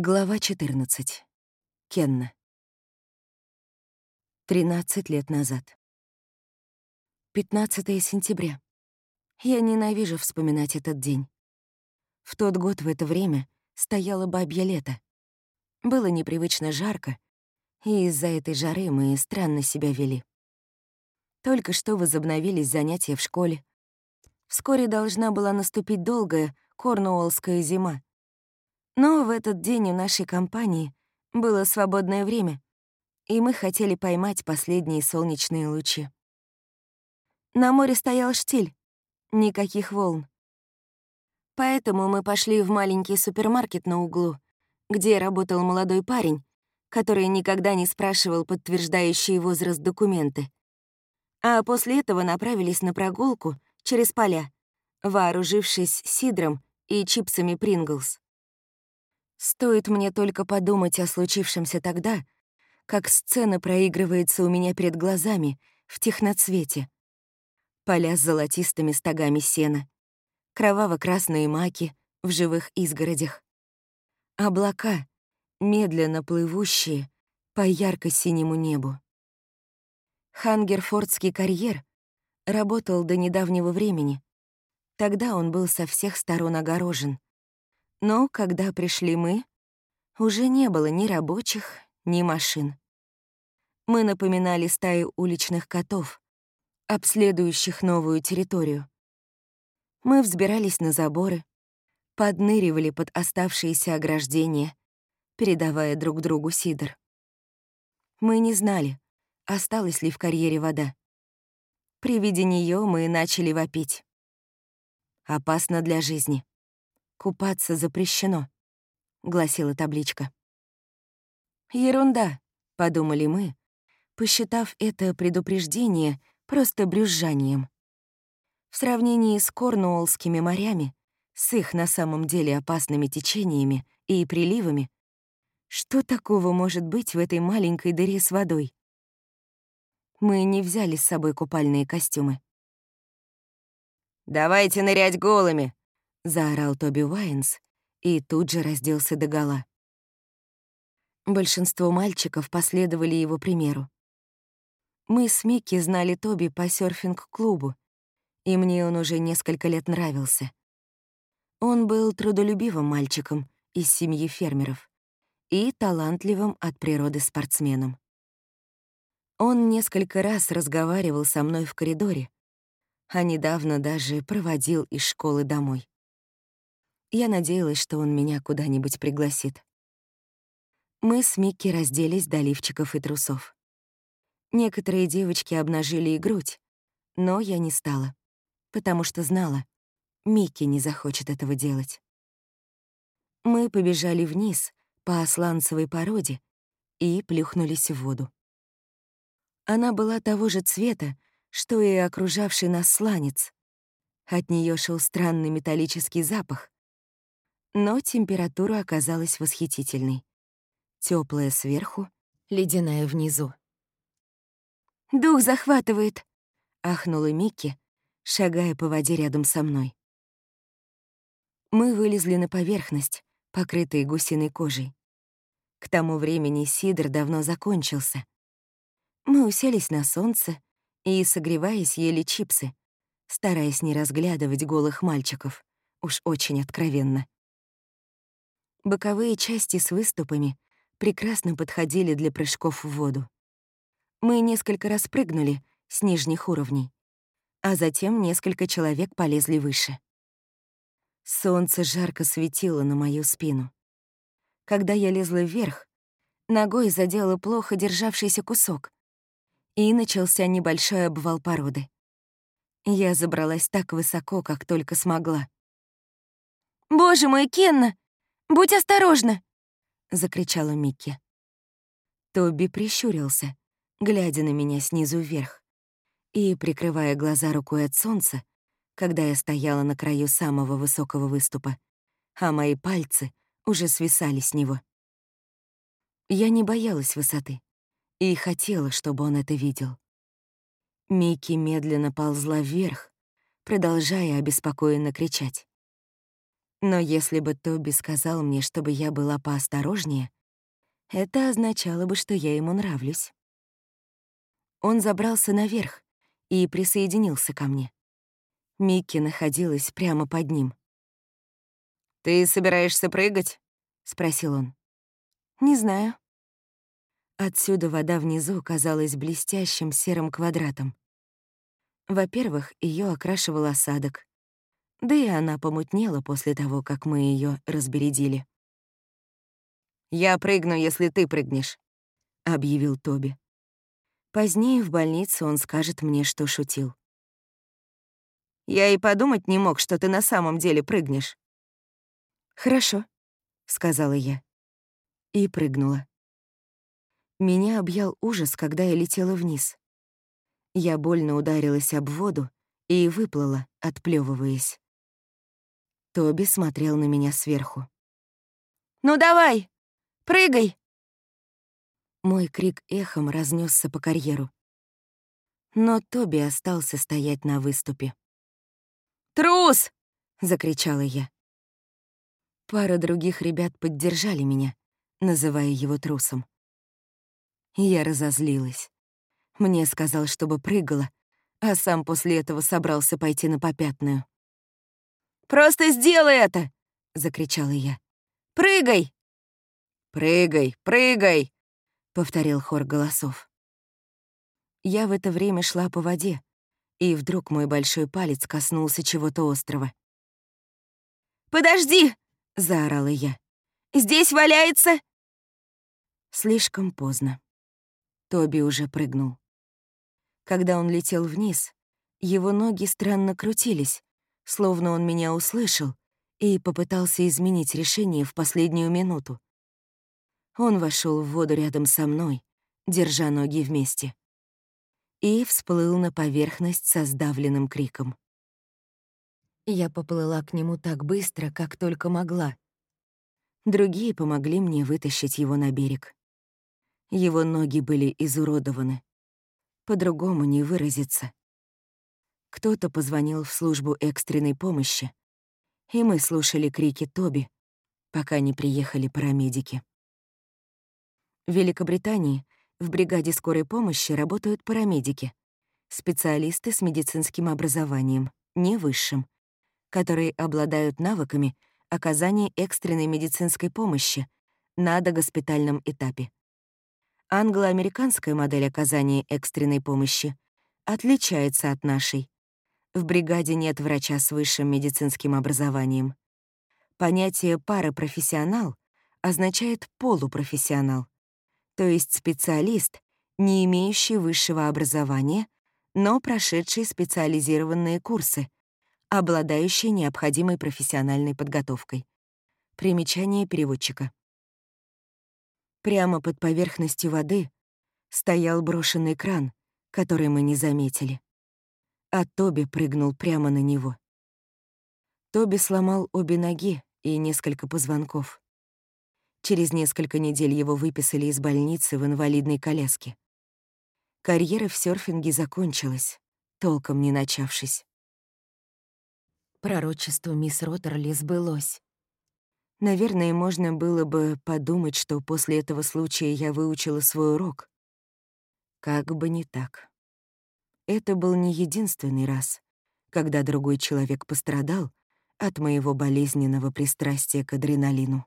Глава 14. Кенна. 13 лет назад. 15 сентября. Я ненавижу вспоминать этот день. В тот год в это время стояло бабье лето. Было непривычно жарко, и из-за этой жары мы странно себя вели. Только что возобновились занятия в школе. Вскоре должна была наступить долгая корнуоллская зима — но в этот день у нашей компании было свободное время, и мы хотели поймать последние солнечные лучи. На море стоял штиль, никаких волн. Поэтому мы пошли в маленький супермаркет на углу, где работал молодой парень, который никогда не спрашивал подтверждающие возраст документы. А после этого направились на прогулку через поля, вооружившись сидром и чипсами Принглс. Стоит мне только подумать о случившемся тогда, как сцена проигрывается у меня перед глазами в техноцвете. Поля с золотистыми стогами сена, кроваво-красные маки в живых изгородях. Облака, медленно плывущие по ярко-синему небу. Хангерфордский карьер работал до недавнего времени. Тогда он был со всех сторон огорожен — но когда пришли мы, уже не было ни рабочих, ни машин. Мы напоминали стаю уличных котов, обследующих новую территорию. Мы взбирались на заборы, подныривали под оставшиеся ограждения, передавая друг другу сидр. Мы не знали, осталась ли в карьере вода. При виде нее мы начали вопить. Опасно для жизни. «Купаться запрещено», — гласила табличка. «Ерунда», — подумали мы, посчитав это предупреждение просто брюзжанием. В сравнении с Корнуоллскими морями, с их на самом деле опасными течениями и приливами, что такого может быть в этой маленькой дыре с водой? Мы не взяли с собой купальные костюмы. «Давайте нырять голыми!» — заорал Тоби Уайнс и тут же разделся догола. Большинство мальчиков последовали его примеру. Мы с Микки знали Тоби по серфинг-клубу, и мне он уже несколько лет нравился. Он был трудолюбивым мальчиком из семьи фермеров и талантливым от природы спортсменом. Он несколько раз разговаривал со мной в коридоре, а недавно даже проводил из школы домой. Я надеялась, что он меня куда-нибудь пригласит. Мы с Микки разделись до лифчиков и трусов. Некоторые девочки обнажили и грудь, но я не стала, потому что знала, Микки не захочет этого делать. Мы побежали вниз по сланцевой породе и плюхнулись в воду. Она была того же цвета, что и окружавший нас сланец. От нее шел странный металлический запах, но температура оказалась восхитительной. Теплая сверху, ледяная внизу. «Дух захватывает!» — ахнула Микки, шагая по воде рядом со мной. Мы вылезли на поверхность, покрытые гусиной кожей. К тому времени сидр давно закончился. Мы уселись на солнце и, согреваясь, ели чипсы, стараясь не разглядывать голых мальчиков, уж очень откровенно. Боковые части с выступами прекрасно подходили для прыжков в воду. Мы несколько раз прыгнули с нижних уровней, а затем несколько человек полезли выше. Солнце жарко светило на мою спину. Когда я лезла вверх, ногой задела плохо державшийся кусок, и начался небольшой обвал породы. Я забралась так высоко, как только смогла. «Боже мой, Кенна!» «Будь осторожна!» — закричала Микки. Тоби прищурился, глядя на меня снизу вверх и прикрывая глаза рукой от солнца, когда я стояла на краю самого высокого выступа, а мои пальцы уже свисали с него. Я не боялась высоты и хотела, чтобы он это видел. Микки медленно ползла вверх, продолжая обеспокоенно кричать. Но если бы Тоби сказал мне, чтобы я была поосторожнее, это означало бы, что я ему нравлюсь. Он забрался наверх и присоединился ко мне. Микки находилась прямо под ним. «Ты собираешься прыгать?» — спросил он. «Не знаю». Отсюда вода внизу казалась блестящим серым квадратом. Во-первых, ее окрашивал осадок, да и она помутнела после того, как мы ее разбередили. «Я прыгну, если ты прыгнешь», — объявил Тоби. Позднее в больнице он скажет мне, что шутил. «Я и подумать не мог, что ты на самом деле прыгнешь». «Хорошо», — сказала я. И прыгнула. Меня объял ужас, когда я летела вниз. Я больно ударилась об воду и выплыла, отплёвываясь. Тоби смотрел на меня сверху. «Ну давай, прыгай!» Мой крик эхом разнесся по карьеру. Но Тоби остался стоять на выступе. «Трус!» — закричала я. Пара других ребят поддержали меня, называя его трусом. Я разозлилась. Мне сказал, чтобы прыгала, а сам после этого собрался пойти на попятную. «Просто сделай это!» — закричала я. «Прыгай!» «Прыгай, прыгай!» — повторил хор голосов. Я в это время шла по воде, и вдруг мой большой палец коснулся чего-то острого. «Подожди!» — заорала я. «Здесь валяется...» Слишком поздно. Тоби уже прыгнул. Когда он летел вниз, его ноги странно крутились, словно он меня услышал и попытался изменить решение в последнюю минуту. Он вошел в воду рядом со мной, держа ноги вместе, и всплыл на поверхность со сдавленным криком. Я поплыла к нему так быстро, как только могла. Другие помогли мне вытащить его на берег. Его ноги были изуродованы. По-другому не выразиться. Кто-то позвонил в службу экстренной помощи, и мы слушали крики Тоби, пока не приехали парамедики. В Великобритании в бригаде скорой помощи работают парамедики, специалисты с медицинским образованием, не высшим, которые обладают навыками оказания экстренной медицинской помощи на догоспитальном этапе. Англо-американская модель оказания экстренной помощи отличается от нашей, в бригаде нет врача с высшим медицинским образованием. Понятие «парапрофессионал» означает «полупрофессионал», то есть специалист, не имеющий высшего образования, но прошедший специализированные курсы, обладающий необходимой профессиональной подготовкой. Примечание переводчика. Прямо под поверхностью воды стоял брошенный кран, который мы не заметили а Тоби прыгнул прямо на него. Тоби сломал обе ноги и несколько позвонков. Через несколько недель его выписали из больницы в инвалидной коляске. Карьера в серфинге закончилась, толком не начавшись. Пророчество мисс Роттерли сбылось. Наверное, можно было бы подумать, что после этого случая я выучила свой урок. Как бы не так. Это был не единственный раз, когда другой человек пострадал от моего болезненного пристрастия к адреналину.